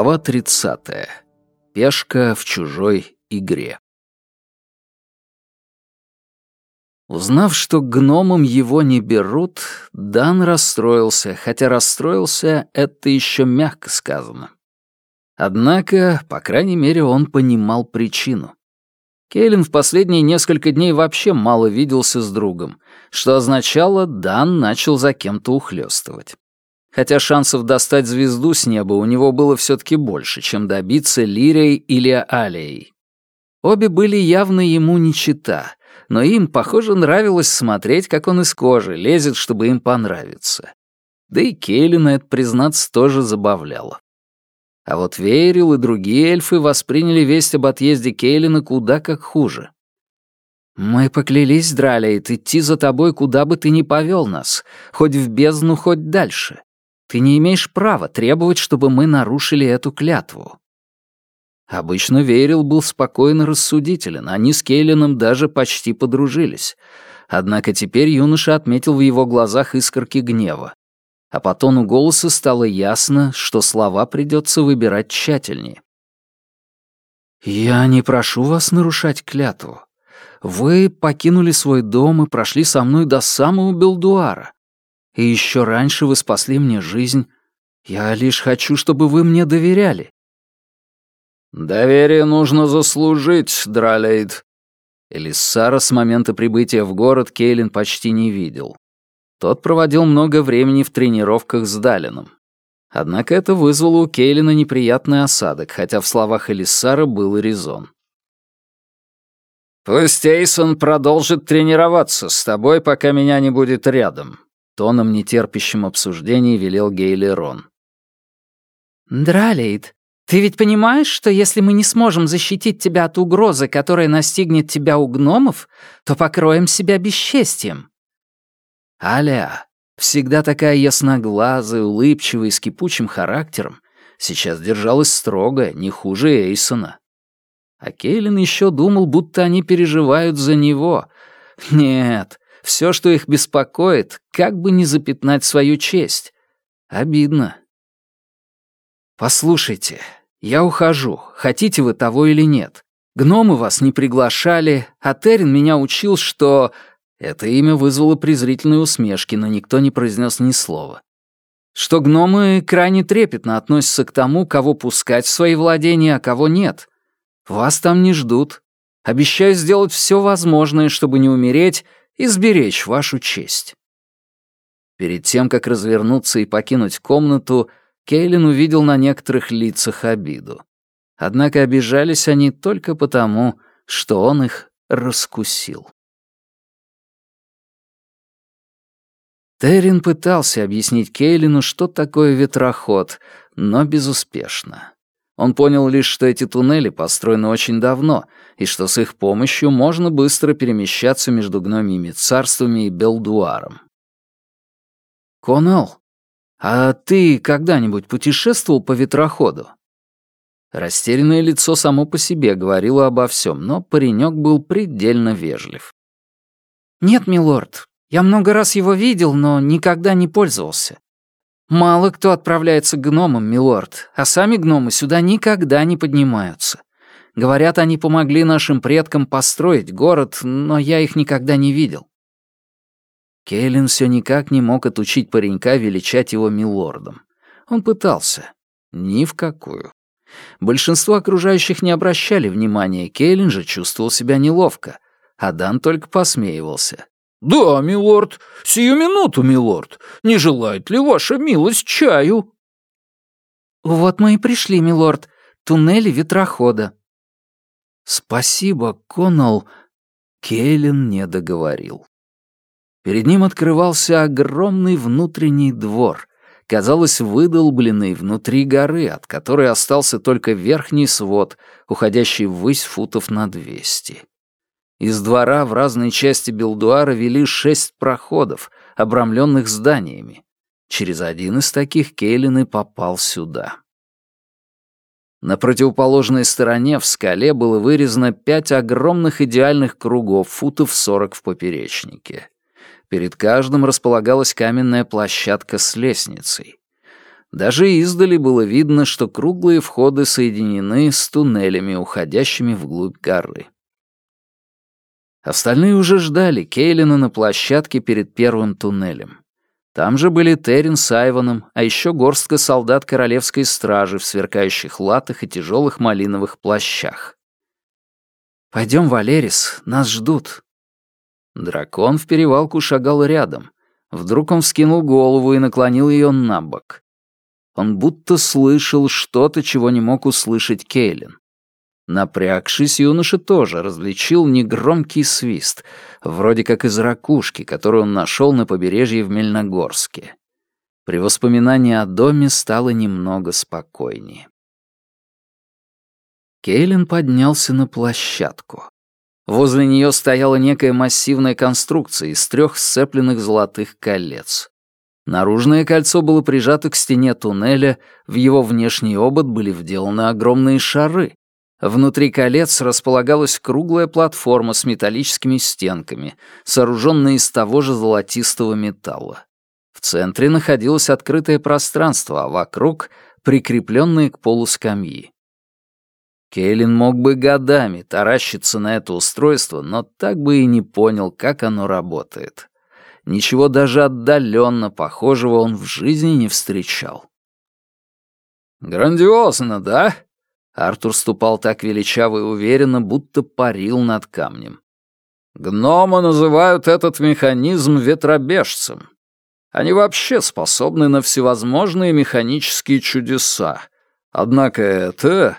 Глава 30. Пешка в чужой игре. Узнав, что гномом его не берут, Дан расстроился, хотя расстроился — это еще мягко сказано. Однако, по крайней мере, он понимал причину. Кейлин в последние несколько дней вообще мало виделся с другом, что означало, Дан начал за кем-то ухлёстывать хотя шансов достать звезду с неба у него было все-таки больше, чем добиться Лирией или Алией. Обе были явно ему не чита, но им, похоже, нравилось смотреть, как он из кожи лезет, чтобы им понравиться. Да и Кейлина это, признаться, тоже забавляло. А вот Вейрил и другие эльфы восприняли весть об отъезде Кейлина куда как хуже. «Мы поклялись, Дралейт, идти за тобой, куда бы ты ни повел нас, хоть в бездну, хоть дальше. Ты не имеешь права требовать, чтобы мы нарушили эту клятву». Обычно Вейрил был спокойно рассудителен, они с Кейлином даже почти подружились. Однако теперь юноша отметил в его глазах искорки гнева. А по тону голоса стало ясно, что слова придется выбирать тщательнее. «Я не прошу вас нарушать клятву. Вы покинули свой дом и прошли со мной до самого Белдуара. И еще раньше вы спасли мне жизнь. Я лишь хочу, чтобы вы мне доверяли». «Доверие нужно заслужить, Дралейд». Элиссара с момента прибытия в город Кейлин почти не видел. Тот проводил много времени в тренировках с Далином. Однако это вызвало у Кейлина неприятный осадок, хотя в словах Элиссара был резон. «Пусть Эйсон продолжит тренироваться с тобой, пока меня не будет рядом. Тоном, нетерпящим обсуждений, велел Гейли Рон. «Дралейд, ты ведь понимаешь, что если мы не сможем защитить тебя от угрозы, которая настигнет тебя у гномов, то покроем себя бесчестием?» Аля, всегда такая ясноглазая, улыбчивая и с кипучим характером, сейчас держалась строго, не хуже Эйсона. А Кейлин еще думал, будто они переживают за него. Нет, все, что их беспокоит, как бы не запятнать свою честь. Обидно. «Послушайте, я ухожу, хотите вы того или нет. Гномы вас не приглашали, а Терин меня учил, что...» Это имя вызвало презрительные усмешки, но никто не произнес ни слова. Что гномы крайне трепетно относятся к тому, кого пускать в свои владения, а кого нет. Вас там не ждут. Обещаю сделать все возможное, чтобы не умереть и сберечь вашу честь». Перед тем, как развернуться и покинуть комнату, Кейлин увидел на некоторых лицах обиду. Однако обижались они только потому, что он их раскусил. Террин пытался объяснить Кейлину, что такое ветроход, но безуспешно. Он понял лишь, что эти туннели построены очень давно, и что с их помощью можно быстро перемещаться между гномьими царствами и Белдуаром. «Конал, а ты когда-нибудь путешествовал по ветроходу?» Растерянное лицо само по себе говорило обо всем, но паренек был предельно вежлив. «Нет, милорд, я много раз его видел, но никогда не пользовался. Мало кто отправляется к гномам, милорд, а сами гномы сюда никогда не поднимаются. Говорят, они помогли нашим предкам построить город, но я их никогда не видел. Кейлин все никак не мог отучить паренька величать его милордом. Он пытался. Ни в какую. Большинство окружающих не обращали внимания, Кейлин же чувствовал себя неловко, а Дан только посмеивался. «Да, милорд, сию минуту, милорд. Не желает ли ваша милость чаю?» «Вот мы и пришли, милорд. Туннели ветрохода». «Спасибо, Коннелл». Кейлин не договорил. Перед ним открывался огромный внутренний двор, казалось, выдолбленный внутри горы, от которой остался только верхний свод, уходящий ввысь футов на двести. Из двора в разные части Белдуара вели шесть проходов, обрамленных зданиями. Через один из таких Кейлин и попал сюда. На противоположной стороне в скале было вырезано пять огромных идеальных кругов, футов сорок в поперечнике. Перед каждым располагалась каменная площадка с лестницей. Даже издали было видно, что круглые входы соединены с туннелями, уходящими вглубь горы. Остальные уже ждали Кейлина на площадке перед первым туннелем. Там же были Террин с Айвоном, а еще горстка солдат королевской стражи в сверкающих латах и тяжелых малиновых плащах. «Пойдем, Валерис, нас ждут». Дракон в перевалку шагал рядом. Вдруг он вскинул голову и наклонил ее на бок. Он будто слышал что-то, чего не мог услышать Кейлин. Напрягшись, юноша тоже различил негромкий свист, вроде как из ракушки, которую он нашел на побережье в Мельногорске. При воспоминании о доме стало немного спокойнее. Кейлин поднялся на площадку. Возле нее стояла некая массивная конструкция из трех сцепленных золотых колец. Наружное кольцо было прижато к стене туннеля, в его внешний обод были вделаны огромные шары, Внутри колец располагалась круглая платформа с металлическими стенками, сооруженная из того же золотистого металла. В центре находилось открытое пространство, а вокруг — прикрепленные к полу скамьи. Кейлин мог бы годами таращиться на это устройство, но так бы и не понял, как оно работает. Ничего даже отдаленно похожего он в жизни не встречал. «Грандиозно, да?» Артур ступал так величаво и уверенно, будто парил над камнем. Гномы называют этот механизм ветробежцем. Они вообще способны на всевозможные механические чудеса. Однако это...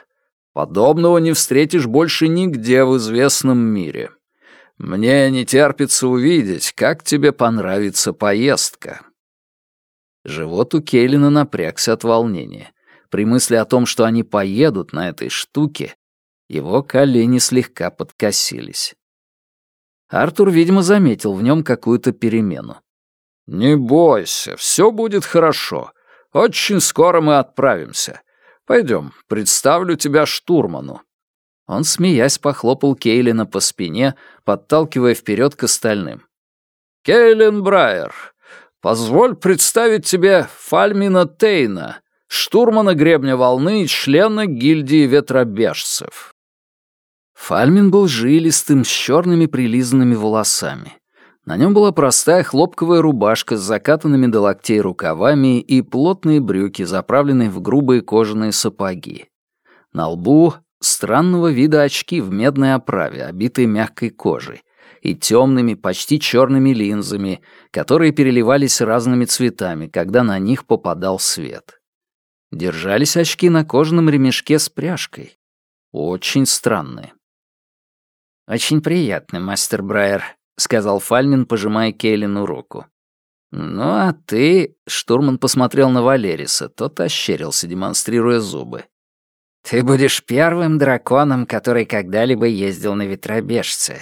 Подобного не встретишь больше нигде в известном мире. Мне не терпится увидеть, как тебе понравится поездка». Живот у Кейлина напрягся от волнения. При мысли о том, что они поедут на этой штуке, его колени слегка подкосились. Артур, видимо, заметил в нем какую-то перемену. «Не бойся, все будет хорошо. Очень скоро мы отправимся. Пойдем, представлю тебя штурману». Он, смеясь, похлопал Кейлина по спине, подталкивая вперед к остальным. «Кейлин Брайер, позволь представить тебе Фальмина Тейна, штурмана гребня волны и члена гильдии ветробежцев. Фальмин был жилистым, с черными прилизанными волосами. На нем была простая хлопковая рубашка с закатанными до локтей рукавами и плотные брюки, заправленные в грубые кожаные сапоги. На лбу странного вида очки в медной оправе, обитые мягкой кожей, и темными, почти черными линзами, которые переливались разными цветами, когда на них попадал свет. Держались очки на кожаном ремешке с пряжкой. Очень странные. «Очень приятно, мастер Брайер», — сказал Фальнин, пожимая Кейлину руку. «Ну а ты...» — штурман посмотрел на Валериса, тот ощерился, демонстрируя зубы. «Ты будешь первым драконом, который когда-либо ездил на ветробежце.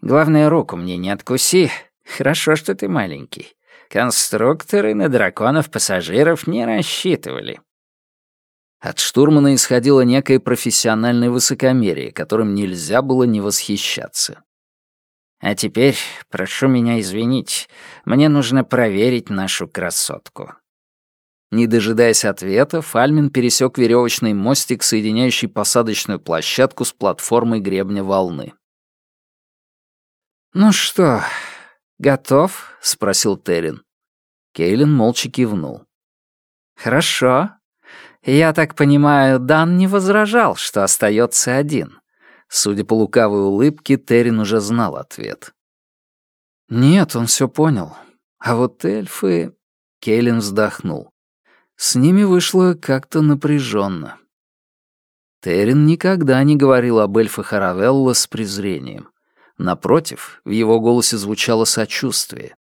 Главное, руку мне не откуси. Хорошо, что ты маленький. Конструкторы на драконов-пассажиров не рассчитывали». От штурмана исходило некое профессиональное высокомерие, которым нельзя было не восхищаться. «А теперь прошу меня извинить, мне нужно проверить нашу красотку». Не дожидаясь ответа, Фальмин пересек веревочный мостик, соединяющий посадочную площадку с платформой гребня волны. «Ну что, готов?» — спросил Террин. Кейлин молча кивнул. «Хорошо. «Я так понимаю, Дан не возражал, что остается один». Судя по лукавой улыбке, Террин уже знал ответ. «Нет, он все понял. А вот эльфы...» Кейлин вздохнул. «С ними вышло как-то напряженно. Террин никогда не говорил об эльфах Аравелла с презрением. Напротив, в его голосе звучало сочувствие.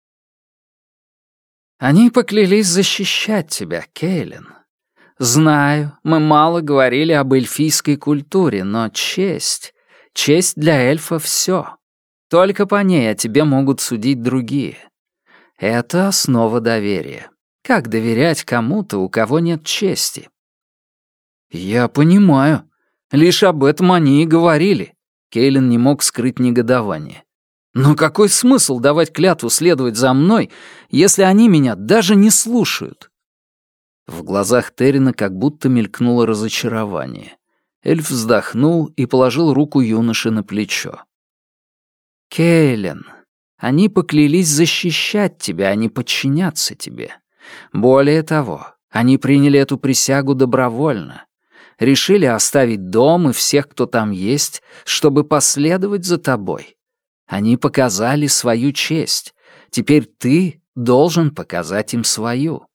«Они поклялись защищать тебя, Кейлин. Знаю, мы мало говорили об эльфийской культуре, но честь... Честь для эльфа — все. Только по ней о тебе могут судить другие. Это основа доверия. Как доверять кому-то, у кого нет чести? Я понимаю. Лишь об этом они и говорили. Кейлин не мог скрыть негодование. Но какой смысл давать клятву следовать за мной, если они меня даже не слушают? В глазах Террина как будто мелькнуло разочарование. Эльф вздохнул и положил руку юноши на плечо. «Кейлен, они поклялись защищать тебя, а не подчиняться тебе. Более того, они приняли эту присягу добровольно. Решили оставить дом и всех, кто там есть, чтобы последовать за тобой. Они показали свою честь. Теперь ты должен показать им свою.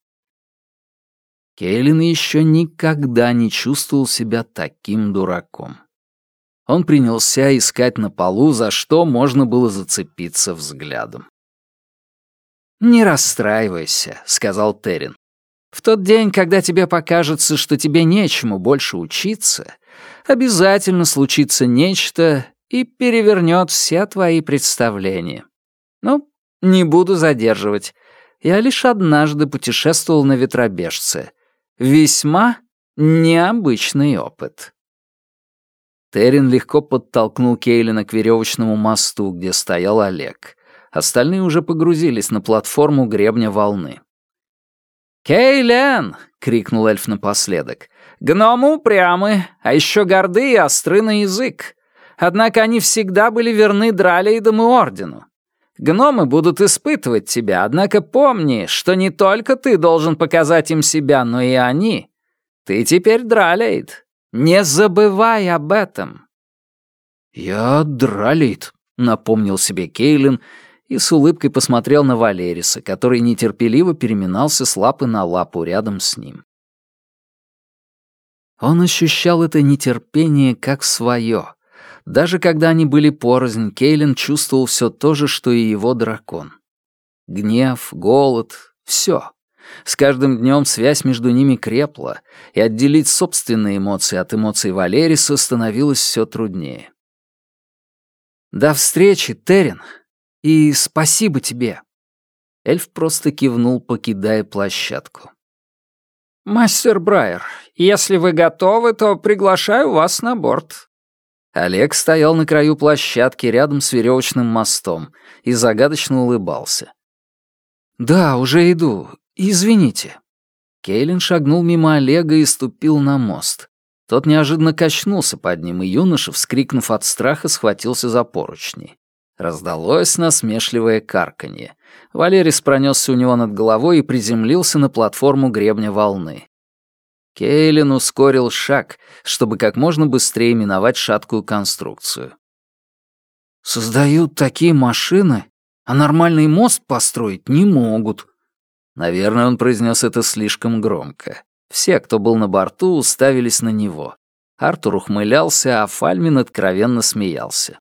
Кейлин еще никогда не чувствовал себя таким дураком. Он принялся искать на полу, за что можно было зацепиться взглядом. «Не расстраивайся», — сказал Террин. «В тот день, когда тебе покажется, что тебе нечему больше учиться, обязательно случится нечто и перевернет все твои представления. Ну, не буду задерживать. Я лишь однажды путешествовал на ветробежце. Весьма необычный опыт». Террин легко подтолкнул Кейлина к веревочному мосту, где стоял Олег. Остальные уже погрузились на платформу гребня волны. «Кейлен!» — крикнул эльф напоследок. «Гномы упрямы, а еще горды и остры на язык. Однако они всегда были верны Дралейдам и Ордену. Гномы будут испытывать тебя, однако помни, что не только ты должен показать им себя, но и они. Ты теперь Дралейд. Не забывай об этом». «Я Дралейд», — напомнил себе Кейлин и с улыбкой посмотрел на Валериса, который нетерпеливо переминался с лапы на лапу рядом с ним. Он ощущал это нетерпение как свое. Даже когда они были порознь, Кейлин чувствовал все то же, что и его дракон. Гнев, голод — все. С каждым днем связь между ними крепла, и отделить собственные эмоции от эмоций Валериса становилось все труднее. «До встречи, Терен!» И спасибо тебе». Эльф просто кивнул, покидая площадку. «Мастер Брайер, если вы готовы, то приглашаю вас на борт». Олег стоял на краю площадки рядом с веревочным мостом и загадочно улыбался. «Да, уже иду. Извините». Кейлин шагнул мимо Олега и ступил на мост. Тот неожиданно качнулся под ним, и юноша, вскрикнув от страха, схватился за поручни. Раздалось насмешливое карканье. Валерис пронесся у него над головой и приземлился на платформу гребня волны. Кейлин ускорил шаг, чтобы как можно быстрее миновать шаткую конструкцию. «Создают такие машины, а нормальный мост построить не могут». Наверное, он произнес это слишком громко. Все, кто был на борту, уставились на него. Артур ухмылялся, а Фальмин откровенно смеялся.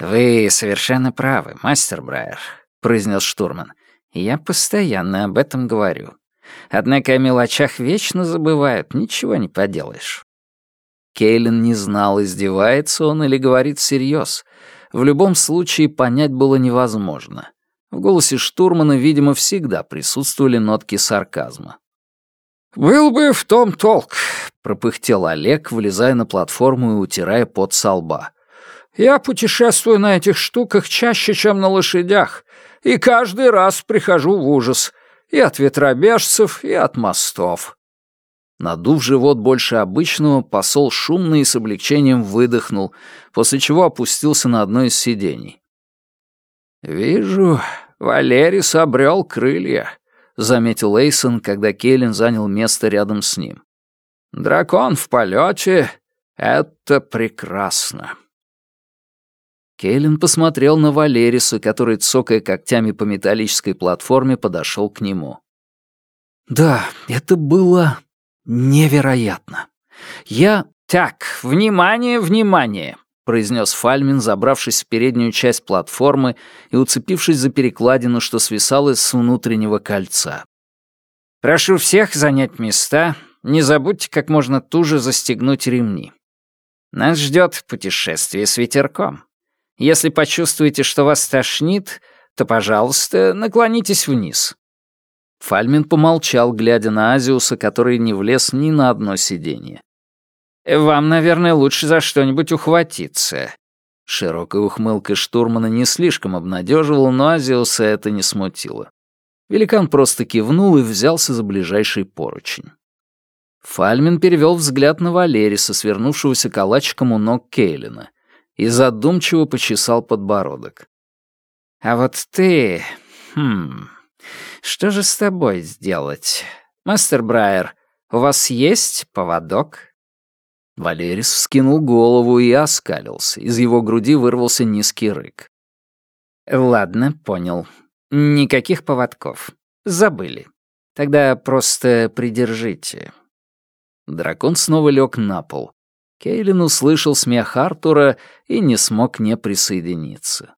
«Вы совершенно правы, мастер Брайер», — произнес штурман. «Я постоянно об этом говорю. Однако о мелочах вечно забывают, ничего не поделаешь». Кейлин не знал, издевается он или говорит всерьез. В любом случае понять было невозможно. В голосе штурмана, видимо, всегда присутствовали нотки сарказма. «Был бы в том толк», — пропыхтел Олег, вылезая на платформу и утирая пот со лба. Я путешествую на этих штуках чаще, чем на лошадях, и каждый раз прихожу в ужас. И от ветробежцев, и от мостов». Надув живот больше обычного, посол шумно и с облегчением выдохнул, после чего опустился на одно из сидений. «Вижу, Валерис обрел крылья», — заметил Эйсон, когда Келлен занял место рядом с ним. «Дракон в полете — это прекрасно». Кейлин посмотрел на Валериса, который, цокая когтями по металлической платформе, подошел к нему. «Да, это было невероятно. Я...» «Так, внимание, внимание!» — произнес Фальмин, забравшись в переднюю часть платформы и уцепившись за перекладину, что свисало с внутреннего кольца. «Прошу всех занять места. Не забудьте как можно туже застегнуть ремни. Нас ждет путешествие с ветерком. Если почувствуете, что вас тошнит, то, пожалуйста, наклонитесь вниз». Фальмин помолчал, глядя на Азиуса, который не влез ни на одно сиденье. «Вам, наверное, лучше за что-нибудь ухватиться». Широкая ухмылка штурмана не слишком обнадеживала, но Азиуса это не смутило. Великан просто кивнул и взялся за ближайший поручень. Фальмин перевел взгляд на Валериса, свернувшегося калачиком у ног Кейлина, и задумчиво почесал подбородок. «А вот ты... Хм... Что же с тобой сделать? Мастер Брайер, у вас есть поводок?» Валерис вскинул голову и оскалился. Из его груди вырвался низкий рык. «Ладно, понял. Никаких поводков. Забыли. Тогда просто придержите». Дракон снова лег на пол. Кейлин услышал смех Артура и не смог не присоединиться.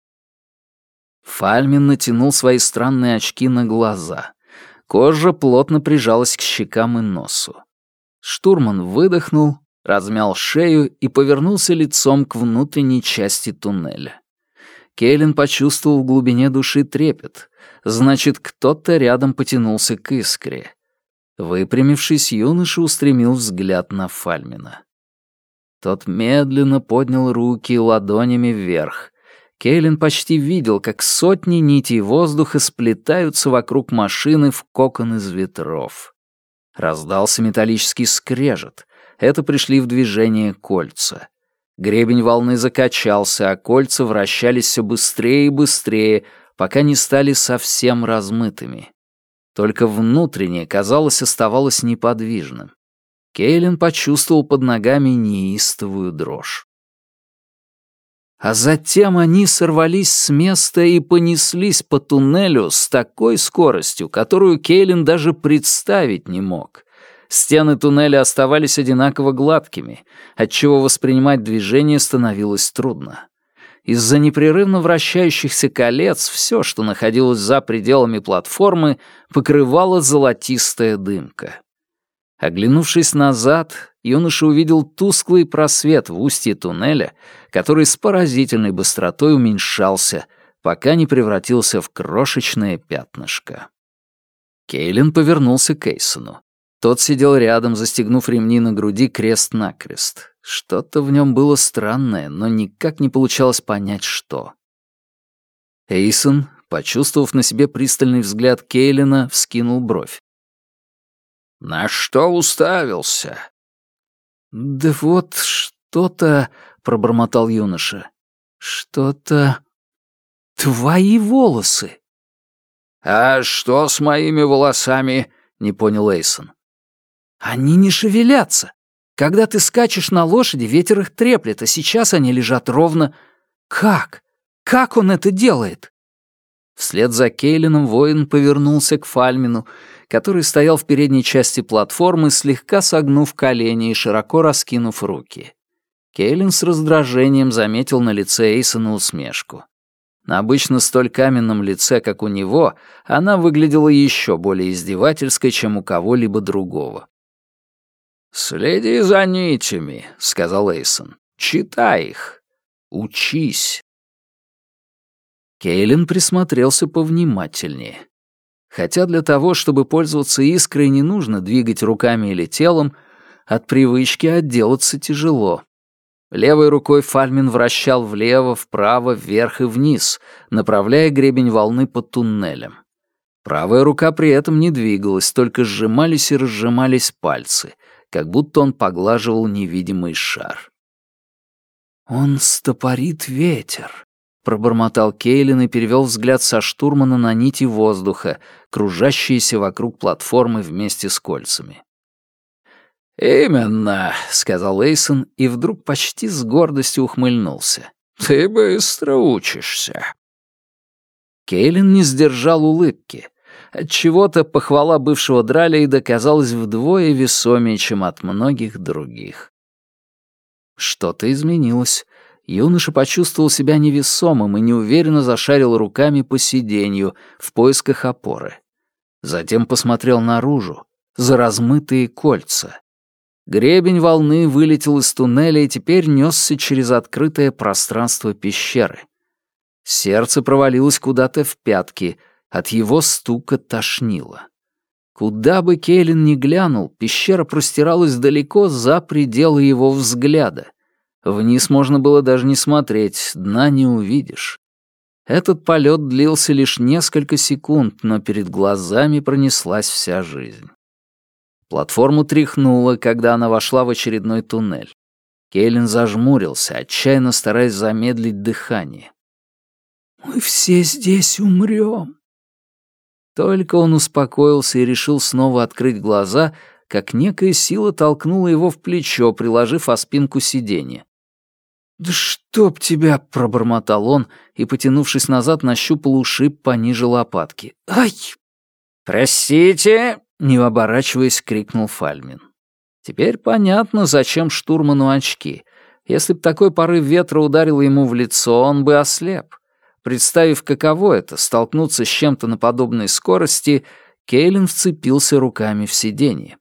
Фальмин натянул свои странные очки на глаза. Кожа плотно прижалась к щекам и носу. Штурман выдохнул, размял шею и повернулся лицом к внутренней части туннеля. Кейлин почувствовал в глубине души трепет. Значит, кто-то рядом потянулся к искре. Выпрямившись, юноша устремил взгляд на Фальмина. Тот медленно поднял руки ладонями вверх. Кейлин почти видел, как сотни нитей воздуха сплетаются вокруг машины в кокон из ветров. Раздался металлический скрежет. Это пришли в движение кольца. Гребень волны закачался, а кольца вращались все быстрее и быстрее, пока не стали совсем размытыми. Только внутреннее, казалось, оставалось неподвижным. Кейлин почувствовал под ногами неистовую дрожь. А затем они сорвались с места и понеслись по туннелю с такой скоростью, которую Кейлин даже представить не мог. Стены туннеля оставались одинаково гладкими, отчего воспринимать движение становилось трудно. Из-за непрерывно вращающихся колец все, что находилось за пределами платформы, покрывала золотистая дымка. Оглянувшись назад, юноша увидел тусклый просвет в устье туннеля, который с поразительной быстротой уменьшался, пока не превратился в крошечное пятнышко. Кейлин повернулся к Эйсону. Тот сидел рядом, застегнув ремни на груди крест-накрест. Что-то в нем было странное, но никак не получалось понять, что. Эйсон, почувствовав на себе пристальный взгляд Кейлина, вскинул бровь. «На что уставился?» «Да вот что-то...» — пробормотал юноша. «Что-то... Твои волосы!» «А что с моими волосами?» — не понял Эйсон. Они не шевелятся. Когда ты скачешь на лошади, ветер их треплет, а сейчас они лежат ровно. Как? Как он это делает? Вслед за Кейлином воин повернулся к Фальмину, который стоял в передней части платформы, слегка согнув колени и широко раскинув руки. Кейлин с раздражением заметил на лице Эйсона усмешку. На обычно столь каменном лице, как у него, она выглядела еще более издевательской, чем у кого-либо другого. «Следи за нитями», — сказал Эйсон. «Читай их. Учись». Кейлин присмотрелся повнимательнее. Хотя для того, чтобы пользоваться искрой, не нужно двигать руками или телом, от привычки отделаться тяжело. Левой рукой Фальмин вращал влево, вправо, вверх и вниз, направляя гребень волны по туннелям. Правая рука при этом не двигалась, только сжимались и разжимались пальцы — как будто он поглаживал невидимый шар. «Он стопорит ветер», — пробормотал Кейлин и перевел взгляд со штурмана на нити воздуха, кружащиеся вокруг платформы вместе с кольцами. «Именно», — сказал Эйсон и вдруг почти с гордостью ухмыльнулся. «Ты быстро учишься». Кейлин не сдержал улыбки. Отчего-то похвала бывшего Дралейда казалась вдвое весомее, чем от многих других. Что-то изменилось. Юноша почувствовал себя невесомым и неуверенно зашарил руками по сиденью в поисках опоры. Затем посмотрел наружу, за размытые кольца. Гребень волны вылетел из туннеля и теперь несся через открытое пространство пещеры. Сердце провалилось куда-то в пятки — от его стука тошнило. Куда бы Кейлин ни глянул, пещера простиралась далеко за пределы его взгляда. Вниз можно было даже не смотреть, дна не увидишь. Этот полет длился лишь несколько секунд, но перед глазами пронеслась вся жизнь. Платформу тряхнуло, когда она вошла в очередной туннель. Кейлин зажмурился, отчаянно стараясь замедлить дыхание. «Мы все здесь умрем». Только он успокоился и решил снова открыть глаза, как некая сила толкнула его в плечо, приложив о спинку сиденья. «Да чтоб тебя!» — пробормотал он и, потянувшись назад, нащупал ушиб пониже лопатки. «Ай!» «Простите!» — не оборачиваясь, крикнул Фальмин. Теперь понятно, зачем штурману очки. Если б такой порыв ветра ударил ему в лицо, он бы ослеп. Представив, каково это — столкнуться с чем-то на подобной скорости, Кейлин вцепился руками в сиденье.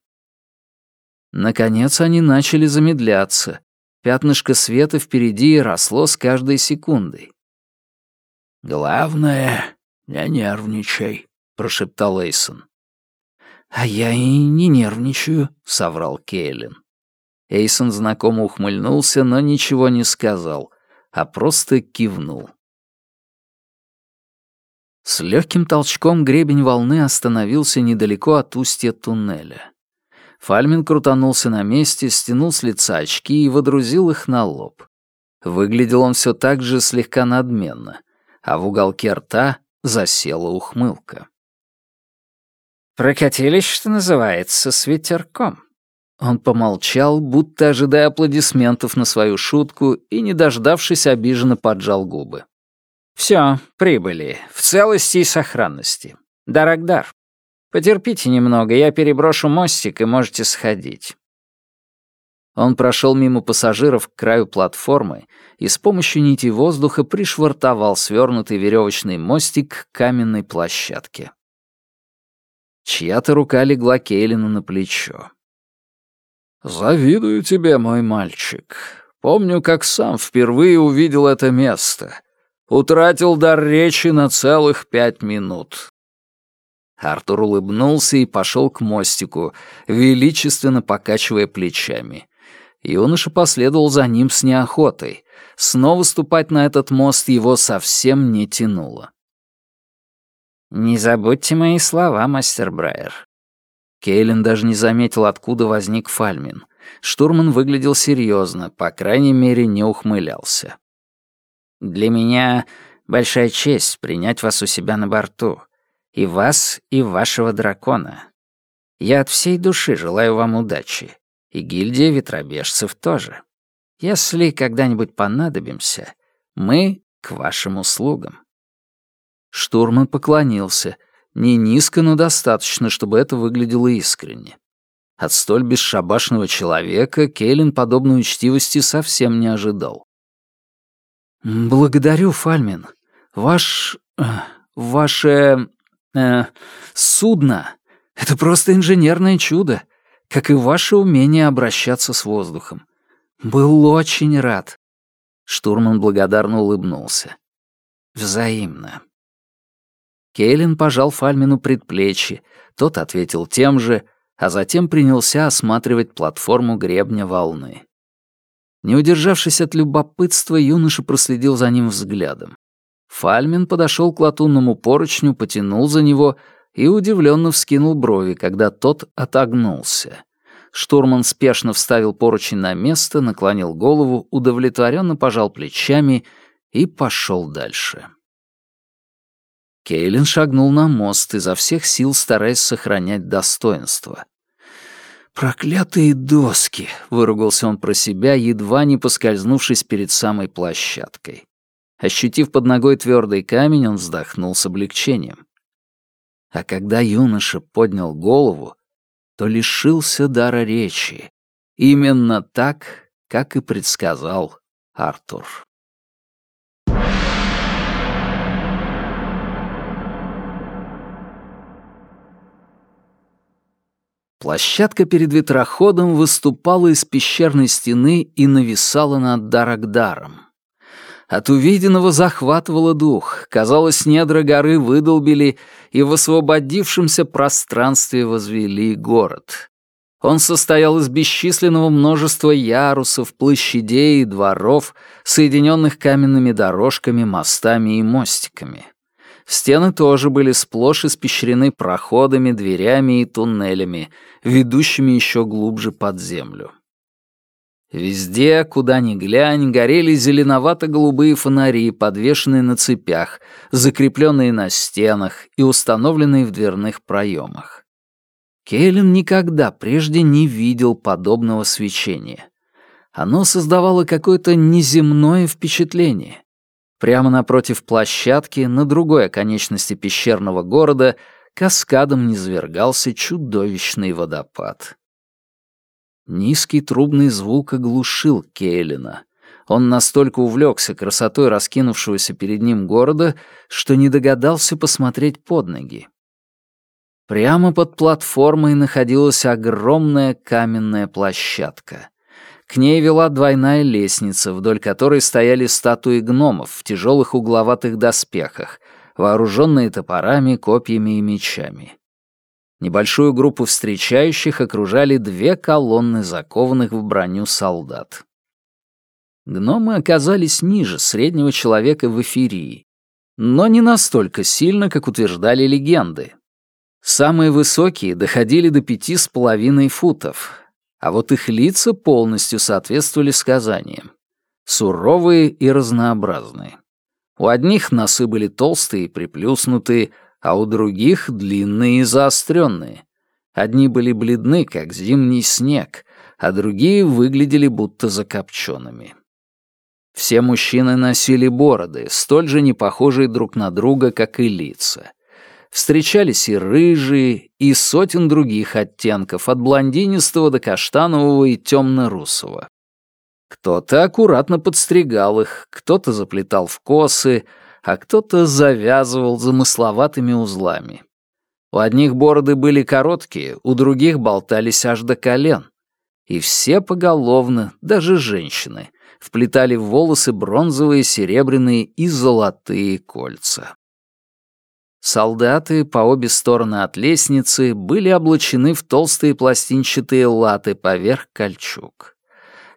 Наконец они начали замедляться. Пятнышко света впереди росло с каждой секундой. «Главное, не нервничай», — прошептал Эйсон. «А я и не нервничаю», — соврал Кейлин. Эйсон знакомо ухмыльнулся, но ничего не сказал, а просто кивнул. С легким толчком гребень волны остановился недалеко от устья туннеля. Фальмин крутанулся на месте, стянул с лица очки и водрузил их на лоб. Выглядел он все так же слегка надменно, а в уголке рта засела ухмылка. «Прокатились, что называется, с ветерком». Он помолчал, будто ожидая аплодисментов на свою шутку и, не дождавшись, обиженно поджал губы. «Все, прибыли, в целости и сохранности. Дарагдар, Потерпите немного, я переброшу мостик, и можете сходить». Он прошел мимо пассажиров к краю платформы и с помощью нити воздуха пришвартовал свернутый веревочный мостик к каменной площадке. Чья-то рука легла Кейлину на плечо. «Завидую тебе, мой мальчик. Помню, как сам впервые увидел это место. Утратил дар речи на целых пять минут. Артур улыбнулся и пошел к мостику, величественно покачивая плечами. Юноша последовал за ним с неохотой. Снова ступать на этот мост его совсем не тянуло. «Не забудьте мои слова, мастер Брайер». Кейлин даже не заметил, откуда возник Фальмин. Штурман выглядел серьезно, по крайней мере, не ухмылялся. «Для меня большая честь принять вас у себя на борту. И вас, и вашего дракона. Я от всей души желаю вам удачи. И гильдия ветробежцев тоже. Если когда-нибудь понадобимся, мы к вашим услугам». Штурман поклонился. Не низко, но достаточно, чтобы это выглядело искренне. От столь бесшабашного человека Кейлин подобной учтивости совсем не ожидал. «Благодарю, Фальмин. Ваш... Э, ваше э, судно — это просто инженерное чудо, как и ваше умение обращаться с воздухом. Был очень рад». Штурман благодарно улыбнулся. «Взаимно». Кейлин пожал Фальмину предплечье, тот ответил тем же, а затем принялся осматривать платформу гребня волны. Не удержавшись от любопытства, юноша проследил за ним взглядом. Фальмин подошел к латунному поручню, потянул за него и удивленно вскинул брови, когда тот отогнулся. Штурман спешно вставил поручень на место, наклонил голову, удовлетворенно пожал плечами и пошел дальше. Кейлин шагнул на мост, изо всех сил стараясь сохранять достоинство. «Проклятые доски!» — выругался он про себя, едва не поскользнувшись перед самой площадкой. Ощутив под ногой твердый камень, он вздохнул с облегчением. А когда юноша поднял голову, то лишился дара речи. Именно так, как и предсказал Артур. Площадка перед ветроходом выступала из пещерной стены и нависала над Дарагдаром. От увиденного захватывало дух. Казалось, недра горы выдолбили и в освободившемся пространстве возвели город. Он состоял из бесчисленного множества ярусов, площадей и дворов, соединенных каменными дорожками, мостами и мостиками. Стены тоже были сплошь испещрены проходами, дверями и туннелями, ведущими еще глубже под землю. Везде, куда ни глянь, горели зеленовато-голубые фонари, подвешенные на цепях, закрепленные на стенах и установленные в дверных проемах. Кейлин никогда прежде не видел подобного свечения. Оно создавало какое-то неземное впечатление. Прямо напротив площадки, на другой оконечности пещерного города, каскадом низвергался чудовищный водопад. Низкий трубный звук оглушил Кейлина. Он настолько увлекся красотой раскинувшегося перед ним города, что не догадался посмотреть под ноги. Прямо под платформой находилась огромная каменная площадка. К ней вела двойная лестница, вдоль которой стояли статуи гномов в тяжелых угловатых доспехах, вооруженные топорами, копьями и мечами. Небольшую группу встречающих окружали две колонны закованных в броню солдат. Гномы оказались ниже среднего человека в эфирии, но не настолько сильно, как утверждали легенды, Самые высокие доходили до пяти с половиной футов, а вот их лица полностью соответствовали сказаниям. Суровые и разнообразные. У одних носы были толстые и приплюснутые, а у других — длинные и заостренные. Одни были бледны, как зимний снег, а другие выглядели будто закопченными. Все мужчины носили бороды, столь же не похожие друг на друга, как и лица — Встречались и рыжие, и сотен других оттенков, от блондинистого до каштанового и темно-русого. Кто-то аккуратно подстригал их, кто-то заплетал в косы, а кто-то завязывал замысловатыми узлами. У одних бороды были короткие, у других болтались аж до колен. И все поголовно, даже женщины, вплетали в волосы бронзовые, серебряные и золотые кольца. Солдаты по обе стороны от лестницы были облачены в толстые пластинчатые латы поверх кольчуг.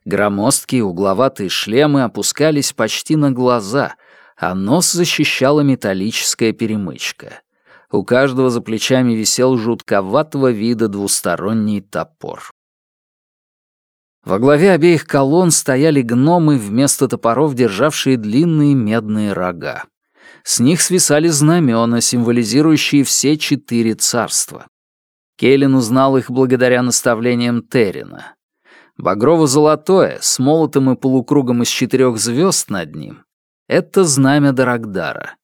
Громоздкие угловатые шлемы опускались почти на глаза, а нос защищала металлическая перемычка. У каждого за плечами висел жутковатого вида двусторонний топор. Во главе обеих колонн стояли гномы вместо топоров, державшие длинные медные рога. С них свисали знамена, символизирующие все четыре царства. Кейлин узнал их благодаря наставлениям Террина. Багрово-золотое, с молотом и полукругом из четырех звезд над ним — это знамя Дарагдара.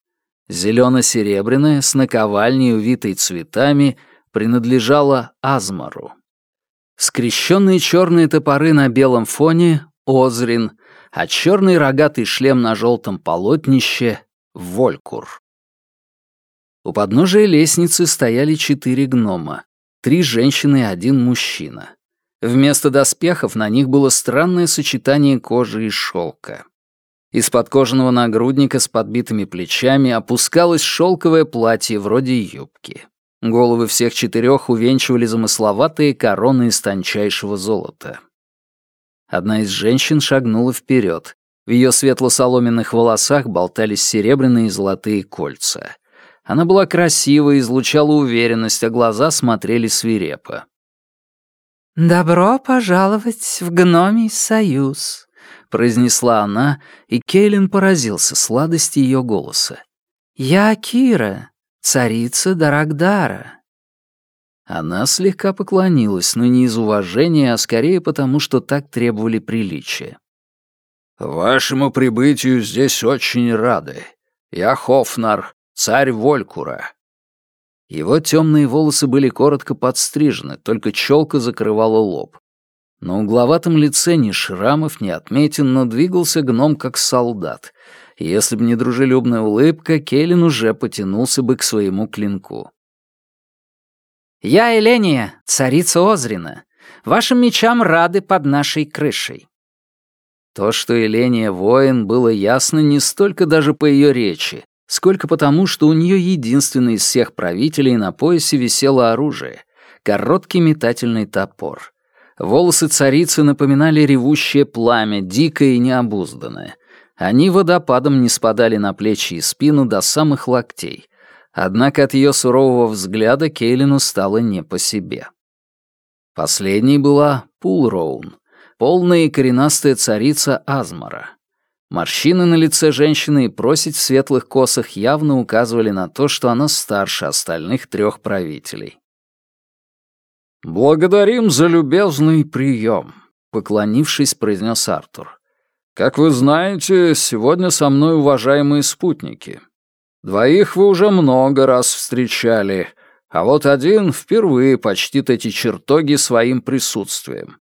Зелено-серебряное, с наковальней, увитой цветами, принадлежало Азмару. Скрещенные черные топоры на белом фоне — Озрин, а черный рогатый шлем на желтом полотнище Волькур. У подножия лестницы стояли четыре гнома, три женщины и один мужчина. Вместо доспехов на них было странное сочетание кожи и шелка. Из-под кожаного нагрудника с подбитыми плечами опускалось шелковое платье вроде юбки. Головы всех четырех увенчивали замысловатые короны из тончайшего золота. Одна из женщин шагнула вперед, в ее светло-соломенных волосах болтались серебряные и золотые кольца. Она была красива и излучала уверенность, а глаза смотрели свирепо. «Добро пожаловать в гномий союз», — произнесла она, и Кейлин поразился сладости ее голоса. «Я Кира, царица Дарагдара». Она слегка поклонилась, но не из уважения, а скорее потому, что так требовали приличия. «Вашему прибытию здесь очень рады. Я Хофнар, царь Волькура». Его темные волосы были коротко подстрижены, только челка закрывала лоб. На угловатом лице ни шрамов, ни отметин, но двигался гном как солдат. И если бы не дружелюбная улыбка, Келлин уже потянулся бы к своему клинку. «Я Эления, царица Озрина. Вашим мечам рады под нашей крышей. То, что Еления воин, было ясно не столько даже по ее речи, сколько потому, что у нее единственный из всех правителей на поясе висело оружие — короткий метательный топор. Волосы царицы напоминали ревущее пламя, дикое и необузданное. Они водопадом не спадали на плечи и спину до самых локтей. Однако от ее сурового взгляда Кейлину стало не по себе. Последней была Пулроун, полная и коренастая царица Азмара. Морщины на лице женщины и просить в светлых косах явно указывали на то, что она старше остальных трех правителей. «Благодарим за любезный прием», — поклонившись, произнес Артур. «Как вы знаете, сегодня со мной уважаемые спутники. Двоих вы уже много раз встречали, а вот один впервые почтит эти чертоги своим присутствием.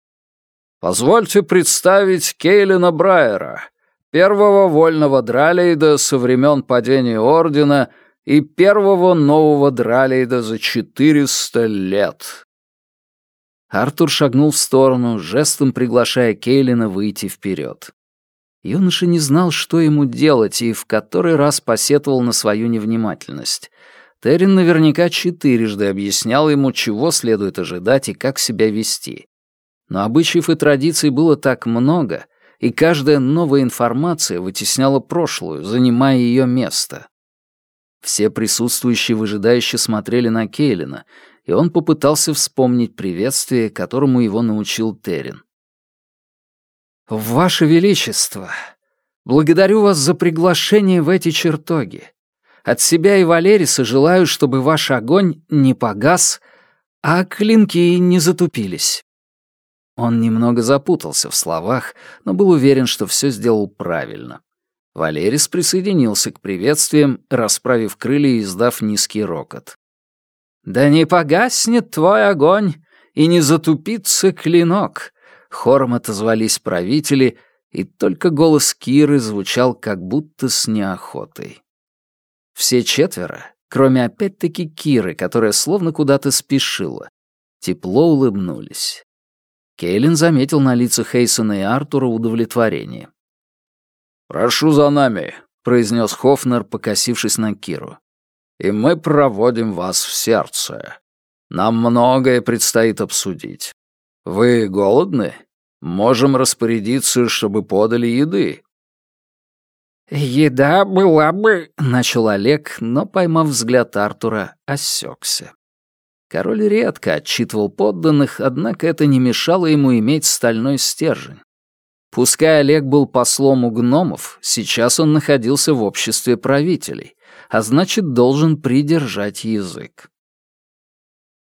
Позвольте представить Кейлина Брайера, первого вольного Дралейда со времен падения Ордена и первого нового Дралейда за 400 лет. Артур шагнул в сторону, жестом приглашая Кейлина выйти вперед. Юноша не знал, что ему делать, и в который раз посетовал на свою невнимательность. Террин наверняка четырежды объяснял ему, чего следует ожидать и как себя вести. Но обычаев и традиций было так много, и каждая новая информация вытесняла прошлую, занимая ее место. Все присутствующие выжидающе смотрели на Кейлина, и он попытался вспомнить приветствие, которому его научил Террин. «Ваше Величество, благодарю вас за приглашение в эти чертоги. От себя и Валериса желаю, чтобы ваш огонь не погас, а клинки не затупились». Он немного запутался в словах, но был уверен, что все сделал правильно. Валерис присоединился к приветствиям, расправив крылья и издав низкий рокот. «Да не погаснет твой огонь, и не затупится клинок», Хором отозвались правители, и только голос Киры звучал как будто с неохотой. Все четверо, кроме опять-таки Киры, которая словно куда-то спешила, тепло улыбнулись. Кейлин заметил на лицах Хейсона и Артура удовлетворение. «Прошу за нами», — произнес Хофнер, покосившись на Киру. «И мы проводим вас в сердце. Нам многое предстоит обсудить. «Вы голодны? Можем распорядиться, чтобы подали еды». «Еда была бы...» — начал Олег, но, поймав взгляд Артура, осекся. Король редко отчитывал подданных, однако это не мешало ему иметь стальной стержень. Пускай Олег был послом у гномов, сейчас он находился в обществе правителей, а значит, должен придержать язык.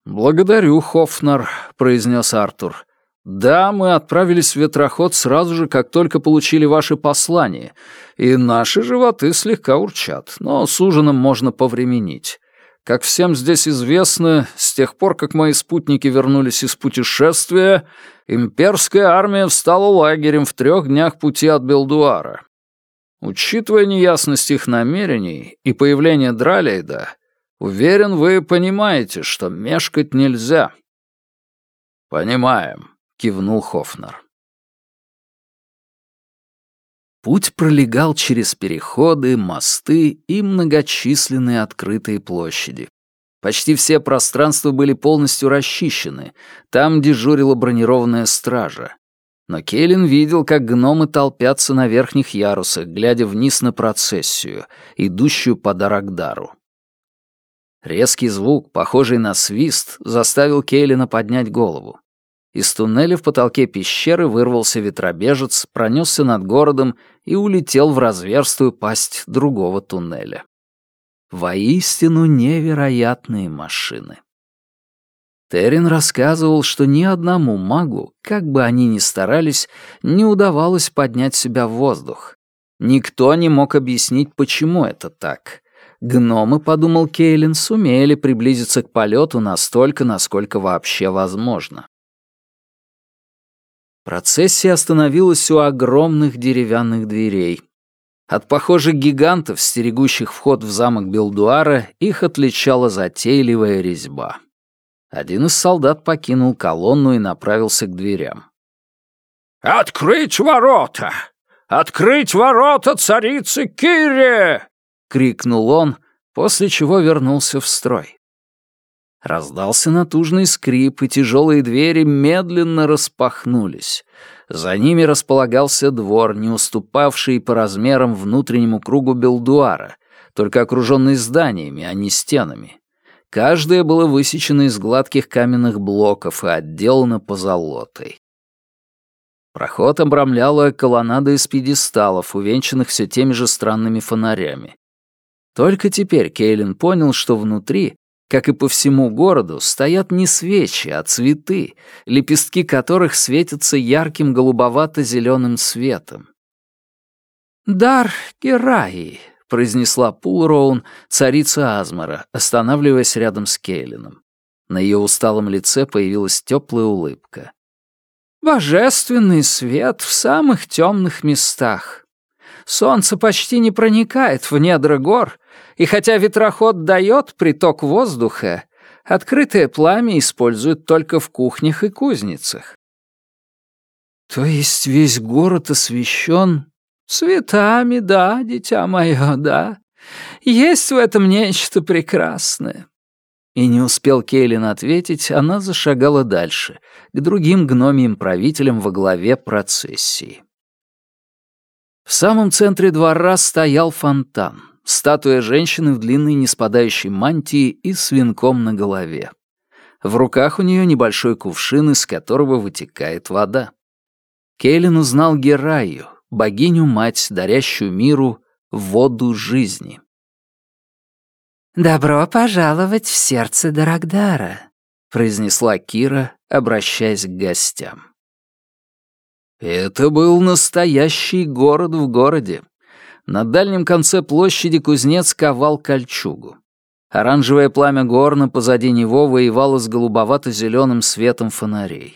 «Благодарю, Хофнер», — произнес Артур. «Да, мы отправились в ветроход сразу же, как только получили ваше послание, и наши животы слегка урчат, но с ужином можно повременить. Как всем здесь известно, с тех пор, как мои спутники вернулись из путешествия, имперская армия встала лагерем в трех днях пути от Белдуара. Учитывая неясность их намерений и появление Дралейда, Уверен, вы понимаете, что мешкать нельзя». «Понимаем», — кивнул Хофнер. Путь пролегал через переходы, мосты и многочисленные открытые площади. Почти все пространства были полностью расчищены, там дежурила бронированная стража. Но Келлен видел, как гномы толпятся на верхних ярусах, глядя вниз на процессию, идущую по Дарагдару. Резкий звук, похожий на свист, заставил Кейлина поднять голову. Из туннеля в потолке пещеры вырвался ветробежец, пронесся над городом и улетел в разверстую пасть другого туннеля. Воистину невероятные машины. Террин рассказывал, что ни одному магу, как бы они ни старались, не удавалось поднять себя в воздух. Никто не мог объяснить, почему это так. Гномы, подумал Кейлин, сумели приблизиться к полету настолько, насколько вообще возможно. Процессия остановилась у огромных деревянных дверей. От похожих гигантов, стерегущих вход в замок Белдуара, их отличала затейливая резьба. Один из солдат покинул колонну и направился к дверям. «Открыть ворота! Открыть ворота царицы Кире!» — крикнул он, после чего вернулся в строй. Раздался натужный скрип, и тяжелые двери медленно распахнулись. За ними располагался двор, не уступавший по размерам внутреннему кругу Белдуара, только окруженный зданиями, а не стенами. Каждое было высечено из гладких каменных блоков и отделано позолотой. Проход обрамляла колоннада из пьедесталов, увенчанных все теми же странными фонарями. Только теперь Кейлин понял, что внутри как и по всему городу, стоят не свечи, а цветы, лепестки которых светятся ярким голубовато-зеленым светом. «Дар Гераи», — произнесла Пулроун, царица Азмара, останавливаясь рядом с Кейлином. На ее усталом лице появилась теплая улыбка. «Божественный свет в самых темных местах. Солнце почти не проникает в недра гор, и хотя ветроход дает приток воздуха, открытое пламя используют только в кухнях и кузницах. То есть весь город освещен цветами, да, дитя мое, да. Есть в этом нечто прекрасное. И не успел Кейлин ответить, она зашагала дальше, к другим гномиям правителям во главе процессии. В самом центре двора стоял фонтан статуя женщины в длинной неспадающей мантии и с венком на голове. В руках у нее небольшой кувшин, из которого вытекает вода. Кейлин узнал Гераю, богиню-мать, дарящую миру воду жизни. «Добро пожаловать в сердце Дарагдара», — произнесла Кира, обращаясь к гостям. Это был настоящий город в городе. На дальнем конце площади кузнец ковал кольчугу. Оранжевое пламя горна позади него воевало с голубовато-зеленым светом фонарей.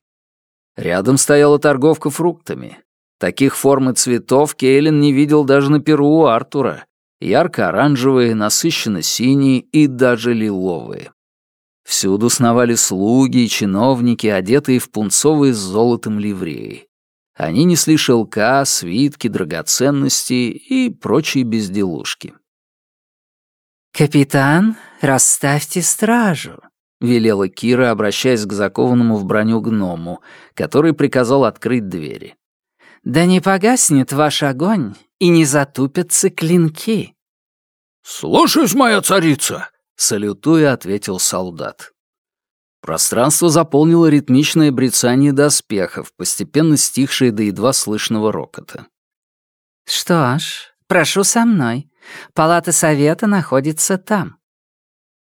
Рядом стояла торговка фруктами. Таких форм и цветов Кейлин не видел даже на перу у Артура. Ярко-оранжевые, насыщенно-синие и даже лиловые. Всюду сновали слуги и чиновники, одетые в пунцовые с золотом ливреи. Они несли шелка, свитки, драгоценности и прочие безделушки. «Капитан, расставьте стражу», — велела Кира, обращаясь к закованному в броню гному, который приказал открыть двери. «Да не погаснет ваш огонь и не затупятся клинки». «Слушаюсь, моя царица», — салютуя, ответил солдат. Пространство заполнило ритмичное брецание доспехов, постепенно стихшее до едва слышного рокота. «Что ж, прошу со мной. Палата совета находится там».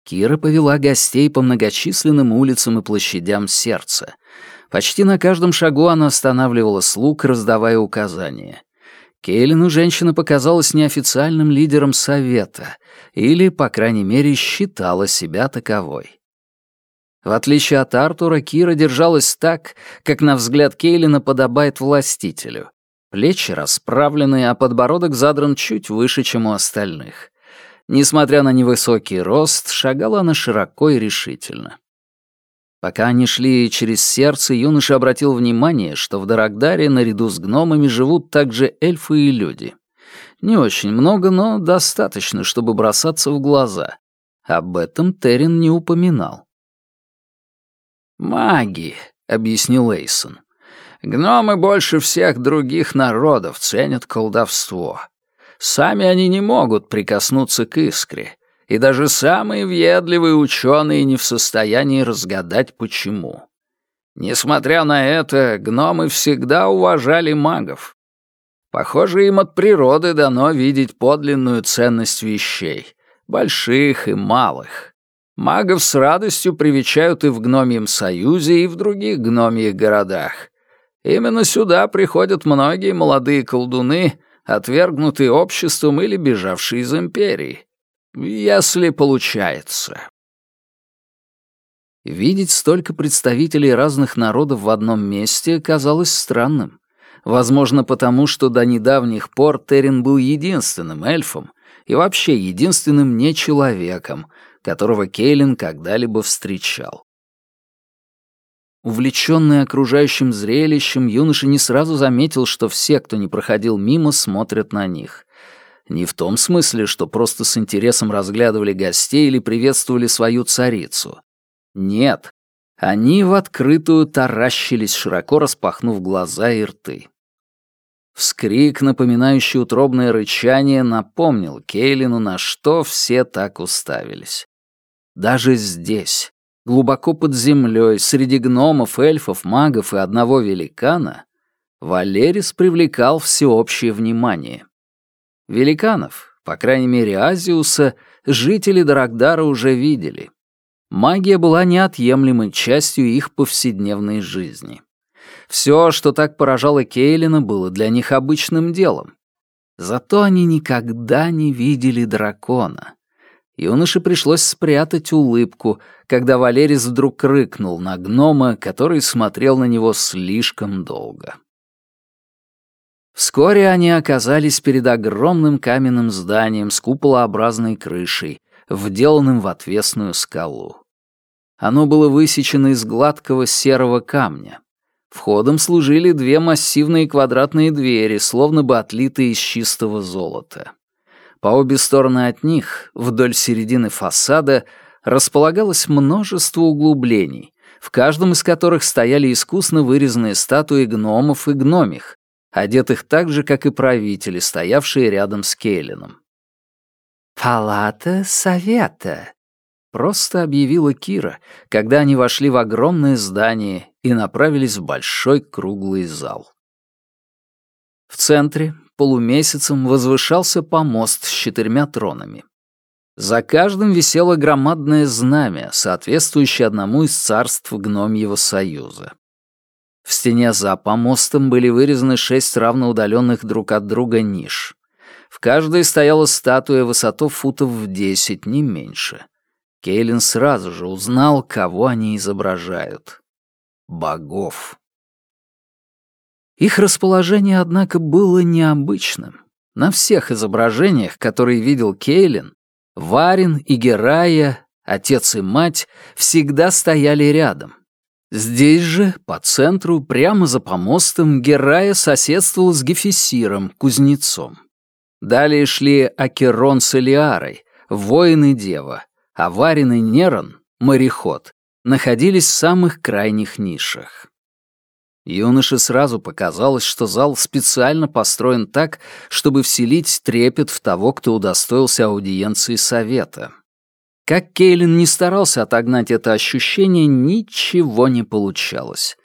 Кира повела гостей по многочисленным улицам и площадям сердца. Почти на каждом шагу она останавливала слуг, раздавая указания. Кейлину женщина показалась неофициальным лидером совета, или, по крайней мере, считала себя таковой. В отличие от Артура, Кира держалась так, как на взгляд Кейлина подобает властителю. Плечи расправлены, а подбородок задран чуть выше, чем у остальных. Несмотря на невысокий рост, шагала она широко и решительно. Пока они шли через сердце, юноша обратил внимание, что в Дарагдаре наряду с гномами живут также эльфы и люди. Не очень много, но достаточно, чтобы бросаться в глаза. Об этом Терен не упоминал. «Маги», — объяснил Эйсон. «Гномы больше всех других народов ценят колдовство. Сами они не могут прикоснуться к искре, и даже самые въедливые ученые не в состоянии разгадать, почему. Несмотря на это, гномы всегда уважали магов. Похоже, им от природы дано видеть подлинную ценность вещей, больших и малых. Магов с радостью привечают и в Гномьем Союзе, и в других гномьих городах. Именно сюда приходят многие молодые колдуны, отвергнутые обществом или бежавшие из империи. Если получается. Видеть столько представителей разных народов в одном месте казалось странным. Возможно, потому что до недавних пор Терен был единственным эльфом и вообще единственным нечеловеком, которого Кейлин когда-либо встречал. Увлеченный окружающим зрелищем, юноша не сразу заметил, что все, кто не проходил мимо, смотрят на них. Не в том смысле, что просто с интересом разглядывали гостей или приветствовали свою царицу. Нет, они в открытую таращились, широко распахнув глаза и рты. Вскрик, напоминающий утробное рычание, напомнил Кейлину, на что все так уставились. Даже здесь, глубоко под землей, среди гномов, эльфов, магов и одного великана, Валерис привлекал всеобщее внимание. Великанов, по крайней мере Азиуса, жители Дарагдара уже видели. Магия была неотъемлемой частью их повседневной жизни. Все, что так поражало Кейлина, было для них обычным делом. Зато они никогда не видели дракона. Юноше пришлось спрятать улыбку, когда Валерис вдруг рыкнул на гнома, который смотрел на него слишком долго. Вскоре они оказались перед огромным каменным зданием с куполообразной крышей, вделанным в отвесную скалу. Оно было высечено из гладкого серого камня. Входом служили две массивные квадратные двери, словно бы отлитые из чистого золота. По обе стороны от них, вдоль середины фасада, располагалось множество углублений, в каждом из которых стояли искусно вырезанные статуи гномов и гномих, одетых так же, как и правители, стоявшие рядом с Кейлином. «Палата совета», — просто объявила Кира, когда они вошли в огромное здание и направились в большой круглый зал. В центре, полумесяцем возвышался помост с четырьмя тронами. За каждым висело громадное знамя, соответствующее одному из царств Гномьего Союза. В стене за помостом были вырезаны шесть равноудаленных друг от друга ниш. В каждой стояла статуя высотой футов в десять, не меньше. Кейлин сразу же узнал, кого они изображают. Богов. Их расположение, однако, было необычным. На всех изображениях, которые видел Кейлин, Варин и Герая, отец и мать, всегда стояли рядом. Здесь же, по центру, прямо за помостом, Герая соседствовал с Гефесиром, кузнецом. Далее шли Акерон с Элиарой, воин и дева, а Варин и Нерон, мореход, находились в самых крайних нишах. Юноше сразу показалось, что зал специально построен так, чтобы вселить трепет в того, кто удостоился аудиенции совета. Как Кейлин не старался отогнать это ощущение, ничего не получалось.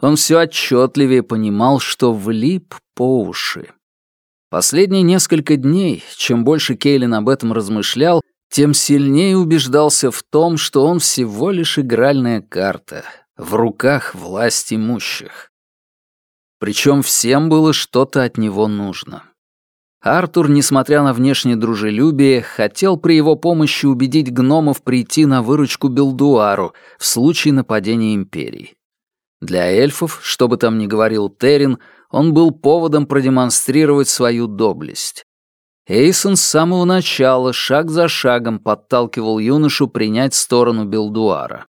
Он все отчетливее понимал, что влип по уши. Последние несколько дней, чем больше Кейлин об этом размышлял, тем сильнее убеждался в том, что он всего лишь игральная карта, в руках власть имущих. Причем всем было что-то от него нужно. Артур, несмотря на внешнее дружелюбие, хотел при его помощи убедить гномов прийти на выручку Белдуару в случае нападения Империи. Для эльфов, что бы там ни говорил Террин, он был поводом продемонстрировать свою доблесть. Эйсон с самого начала, шаг за шагом, подталкивал юношу принять сторону Белдуара.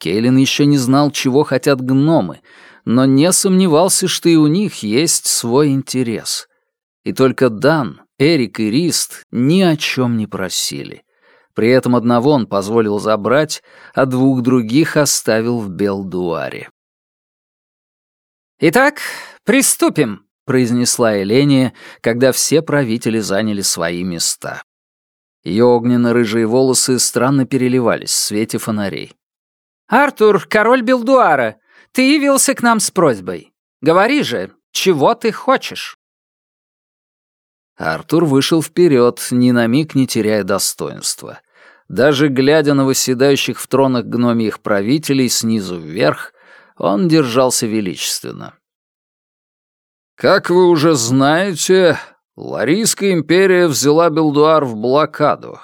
Кейлин еще не знал, чего хотят гномы, но не сомневался, что и у них есть свой интерес. И только Дан, Эрик и Рист ни о чем не просили. При этом одного он позволил забрать, а двух других оставил в Белдуаре. «Итак, приступим», — произнесла Эления, когда все правители заняли свои места. Ее огненно-рыжие волосы странно переливались в свете фонарей. «Артур, король Белдуара, ты явился к нам с просьбой. Говори же, чего ты хочешь?» Артур вышел вперед, ни на миг не теряя достоинства. Даже глядя на восседающих в тронах гномьих правителей снизу вверх, он держался величественно. «Как вы уже знаете, Ларийская империя взяла Белдуар в блокаду.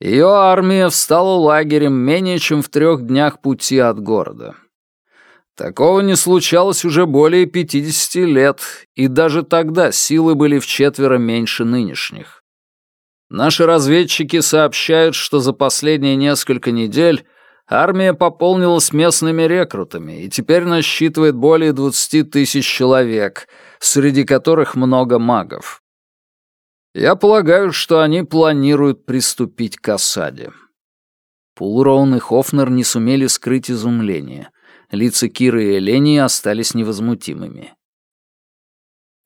Ее армия встала лагерем менее чем в трех днях пути от города. Такого не случалось уже более 50 лет, и даже тогда силы были в четверо меньше нынешних. Наши разведчики сообщают, что за последние несколько недель армия пополнилась местными рекрутами и теперь насчитывает более 20 тысяч человек, среди которых много магов. Я полагаю, что они планируют приступить к осаде. Пулроун и Хофнер не сумели скрыть изумление. Лица Киры и Элении остались невозмутимыми.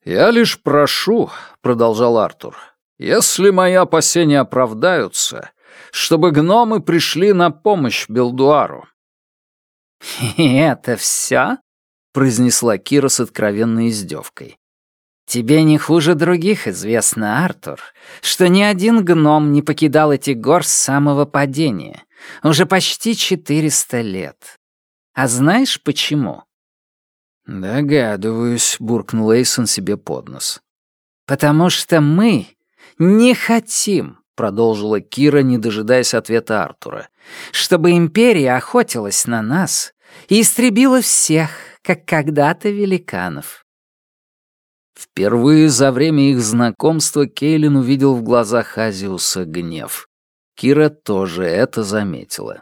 «Я лишь прошу», — продолжал Артур, — «если мои опасения оправдаются, чтобы гномы пришли на помощь Белдуару». «И это все?» — произнесла Кира с откровенной издевкой. «Тебе не хуже других известно, Артур, что ни один гном не покидал эти гор с самого падения. Уже почти четыреста лет. А знаешь почему?» «Догадываюсь», — буркнул Эйсон себе под нос. «Потому что мы не хотим», — продолжила Кира, не дожидаясь ответа Артура, «чтобы Империя охотилась на нас и истребила всех, как когда-то великанов. Впервые за время их знакомства Кейлин увидел в глазах Азиуса гнев. Кира тоже это заметила.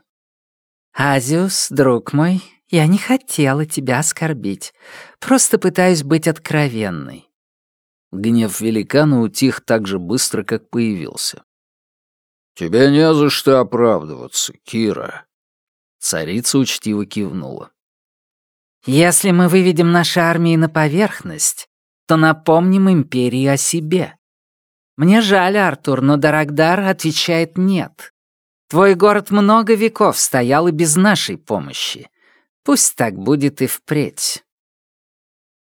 «Азиус, друг мой, я не хотела тебя оскорбить. Просто пытаюсь быть откровенной». Гнев великана утих так же быстро, как появился. «Тебе не за что оправдываться, Кира». Царица учтиво кивнула. «Если мы выведем наши армии на поверхность, то напомним империи о себе. Мне жаль, Артур, но Дарагдар отвечает «нет». Твой город много веков стоял и без нашей помощи. Пусть так будет и впредь».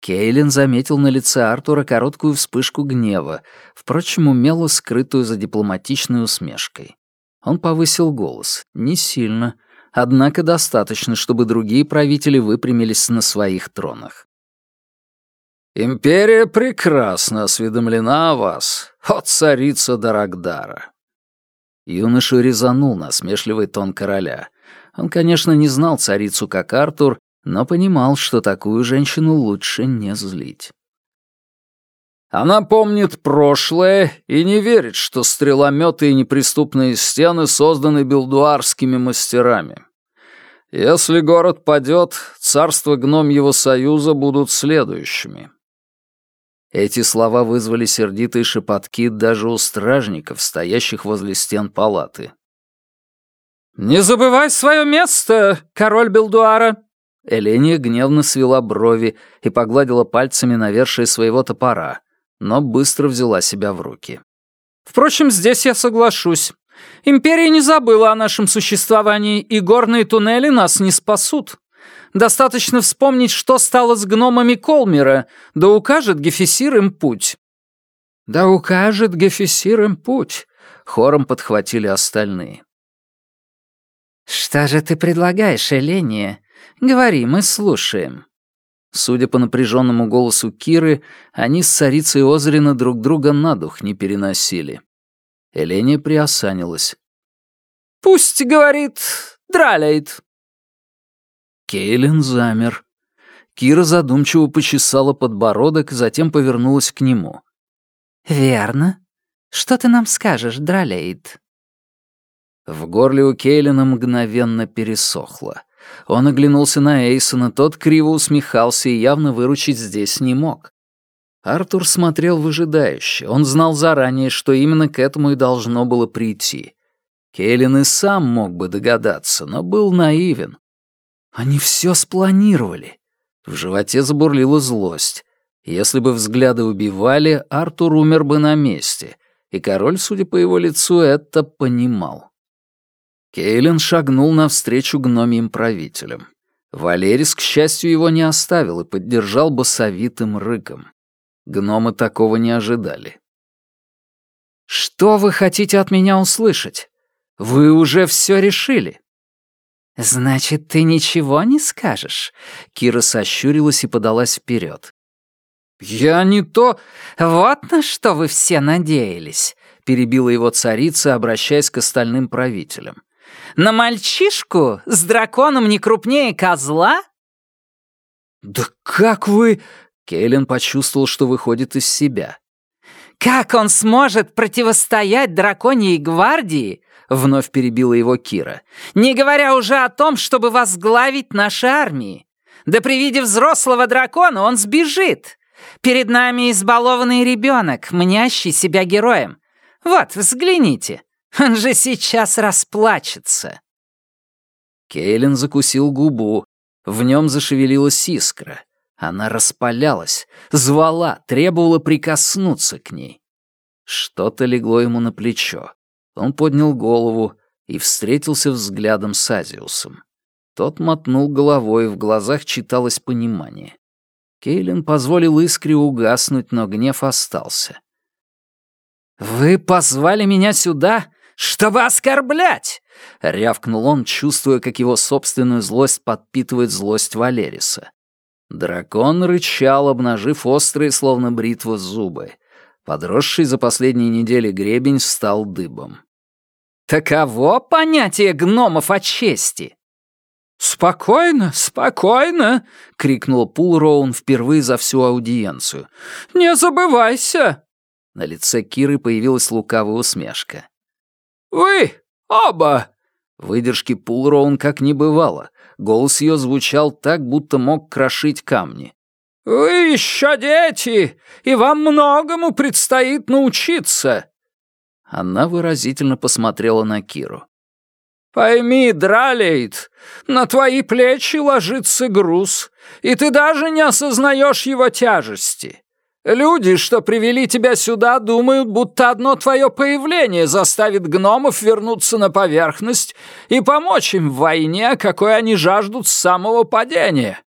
Кейлин заметил на лице Артура короткую вспышку гнева, впрочем, умело скрытую за дипломатичной усмешкой. Он повысил голос, не сильно, однако достаточно, чтобы другие правители выпрямились на своих тронах. «Империя прекрасно осведомлена о вас, о царица Дарагдара». Юношу резанул насмешливый тон короля. Он, конечно, не знал царицу как Артур, но понимал, что такую женщину лучше не злить. Она помнит прошлое и не верит, что стрелометы и неприступные стены созданы белдуарскими мастерами. Если город падет, царство гномьего союза будут следующими. Эти слова вызвали сердитые шепотки даже у стражников, стоящих возле стен палаты. «Не забывай свое место, король Белдуара!» Эления гневно свела брови и погладила пальцами навершие своего топора, но быстро взяла себя в руки. «Впрочем, здесь я соглашусь. Империя не забыла о нашем существовании, и горные туннели нас не спасут. Достаточно вспомнить, что стало с гномами Колмера, да укажет Гефесир им путь». «Да укажет Гефесир им путь», — хором подхватили остальные. «Что же ты предлагаешь, Эления? Говори, мы слушаем». Судя по напряженному голосу Киры, они с царицей Озрина друг друга на дух не переносили. Эления приосанилась. «Пусть, — говорит, — драляет». Кейлин замер. Кира задумчиво почесала подбородок, затем повернулась к нему. «Верно. Что ты нам скажешь, Дралейд?» В горле у Кейлина мгновенно пересохло. Он оглянулся на Эйсона, тот криво усмехался и явно выручить здесь не мог. Артур смотрел выжидающе, он знал заранее, что именно к этому и должно было прийти. Кейлин и сам мог бы догадаться, но был наивен. Они все спланировали. В животе забурлила злость. Если бы взгляды убивали, Артур умер бы на месте, и король, судя по его лицу, это понимал. Кейлин шагнул навстречу гномьим правителям. Валерис, к счастью, его не оставил и поддержал басовитым рыком. Гномы такого не ожидали. «Что вы хотите от меня услышать? Вы уже все решили?» «Значит, ты ничего не скажешь?» Кира сощурилась и подалась вперед. «Я не то...» «Вот на что вы все надеялись», — перебила его царица, обращаясь к остальным правителям. «На мальчишку с драконом не крупнее козла?» «Да как вы...» — Кейлен почувствовал, что выходит из себя. «Как он сможет противостоять драконьей гвардии, Вновь перебила его Кира. «Не говоря уже о том, чтобы возглавить наши армии. Да при виде взрослого дракона он сбежит. Перед нами избалованный ребенок, мнящий себя героем. Вот, взгляните, он же сейчас расплачется». Кейлин закусил губу. В нем зашевелилась искра. Она распалялась, звала, требовала прикоснуться к ней. Что-то легло ему на плечо. Он поднял голову и встретился взглядом с Азиусом. Тот мотнул головой, в глазах читалось понимание. Кейлин позволил искре угаснуть, но гнев остался. «Вы позвали меня сюда, чтобы оскорблять!» — рявкнул он, чувствуя, как его собственную злость подпитывает злость Валериса. Дракон рычал, обнажив острые, словно бритва, зубы. Подросший за последние недели гребень стал дыбом. «Таково понятие гномов о чести!» «Спокойно, спокойно!» — крикнул Пулроун впервые за всю аудиенцию. «Не забывайся!» На лице Киры появилась лукавая усмешка. «Вы оба!» Выдержки Пулроун как не бывало. Голос ее звучал так, будто мог крошить камни. «Вы еще дети, и вам многому предстоит научиться!» Она выразительно посмотрела на Киру. «Пойми, Дралейд, на твои плечи ложится груз, и ты даже не осознаешь его тяжести. Люди, что привели тебя сюда, думают, будто одно твое появление заставит гномов вернуться на поверхность и помочь им в войне, какой они жаждут с самого падения.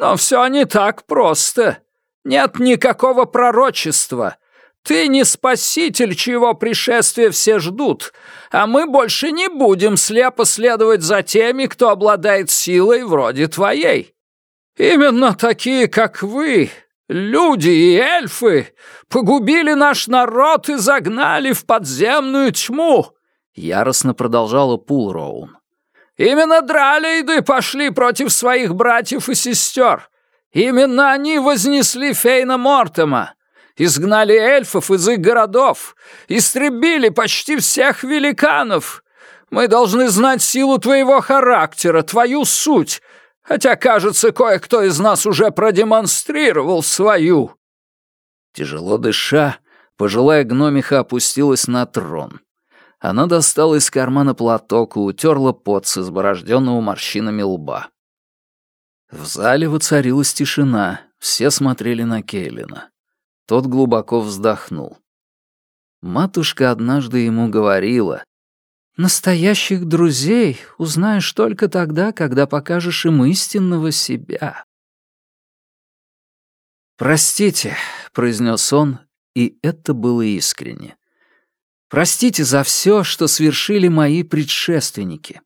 Но все не так просто. Нет никакого пророчества, ты не спаситель, чьего пришествия все ждут, а мы больше не будем слепо следовать за теми, кто обладает силой вроде твоей. Именно такие, как вы, люди и эльфы, погубили наш народ и загнали в подземную тьму», — яростно продолжала Пулроун. «Именно Дралейды пошли против своих братьев и сестер. Именно они вознесли Фейна Мортема, изгнали эльфов из их городов, истребили почти всех великанов. Мы должны знать силу твоего характера, твою суть, хотя, кажется, кое-кто из нас уже продемонстрировал свою». Тяжело дыша, пожилая гномиха опустилась на трон. Она достала из кармана платок и утерла пот с изборожденного морщинами лба. В зале воцарилась тишина, все смотрели на Кейлина. Тот глубоко вздохнул. Матушка однажды ему говорила, «Настоящих друзей узнаешь только тогда, когда покажешь им истинного себя». «Простите», — произнес он, и это было искренне. «Простите за все, что свершили мои предшественники.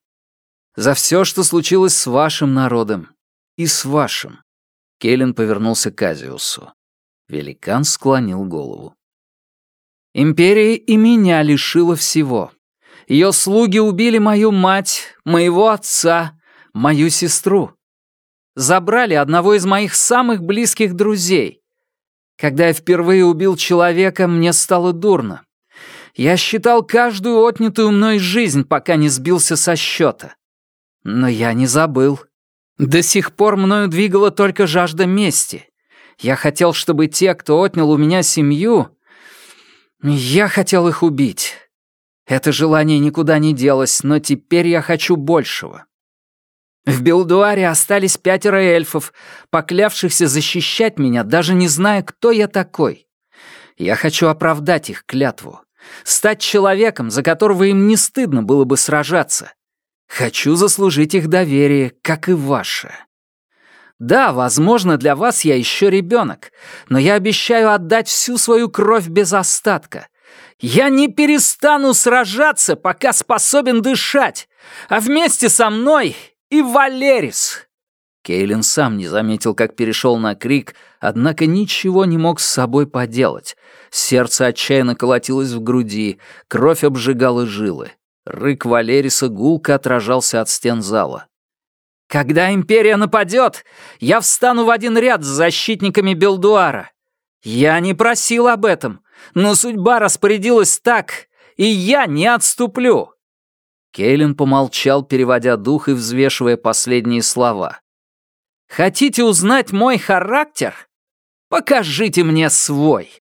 За все, что случилось с вашим народом и с вашим». Келлен повернулся к Азиусу. Великан склонил голову. «Империя и меня лишила всего. Ее слуги убили мою мать, моего отца, мою сестру. Забрали одного из моих самых близких друзей. Когда я впервые убил человека, мне стало дурно. Я считал каждую отнятую мной жизнь, пока не сбился со счета. Но я не забыл. До сих пор мною двигала только жажда мести. Я хотел, чтобы те, кто отнял у меня семью... Я хотел их убить. Это желание никуда не делось, но теперь я хочу большего. В Белдуаре остались пятеро эльфов, поклявшихся защищать меня, даже не зная, кто я такой. Я хочу оправдать их клятву. Стать человеком, за которого им не стыдно было бы сражаться. Хочу заслужить их доверие, как и ваше. Да, возможно, для вас я еще ребенок, но я обещаю отдать всю свою кровь без остатка. Я не перестану сражаться, пока способен дышать, а вместе со мной и Валерис». Кейлин сам не заметил, как перешел на крик, однако ничего не мог с собой поделать. Сердце отчаянно колотилось в груди, кровь обжигала жилы. Рык Валериса гулко отражался от стен зала. Когда Империя нападет, я встану в один ряд с защитниками Белдуара. Я не просил об этом, но судьба распорядилась так, и я не отступлю». Кейлин помолчал, переводя дух и взвешивая последние слова. «Хотите узнать мой характер? Покажите мне свой».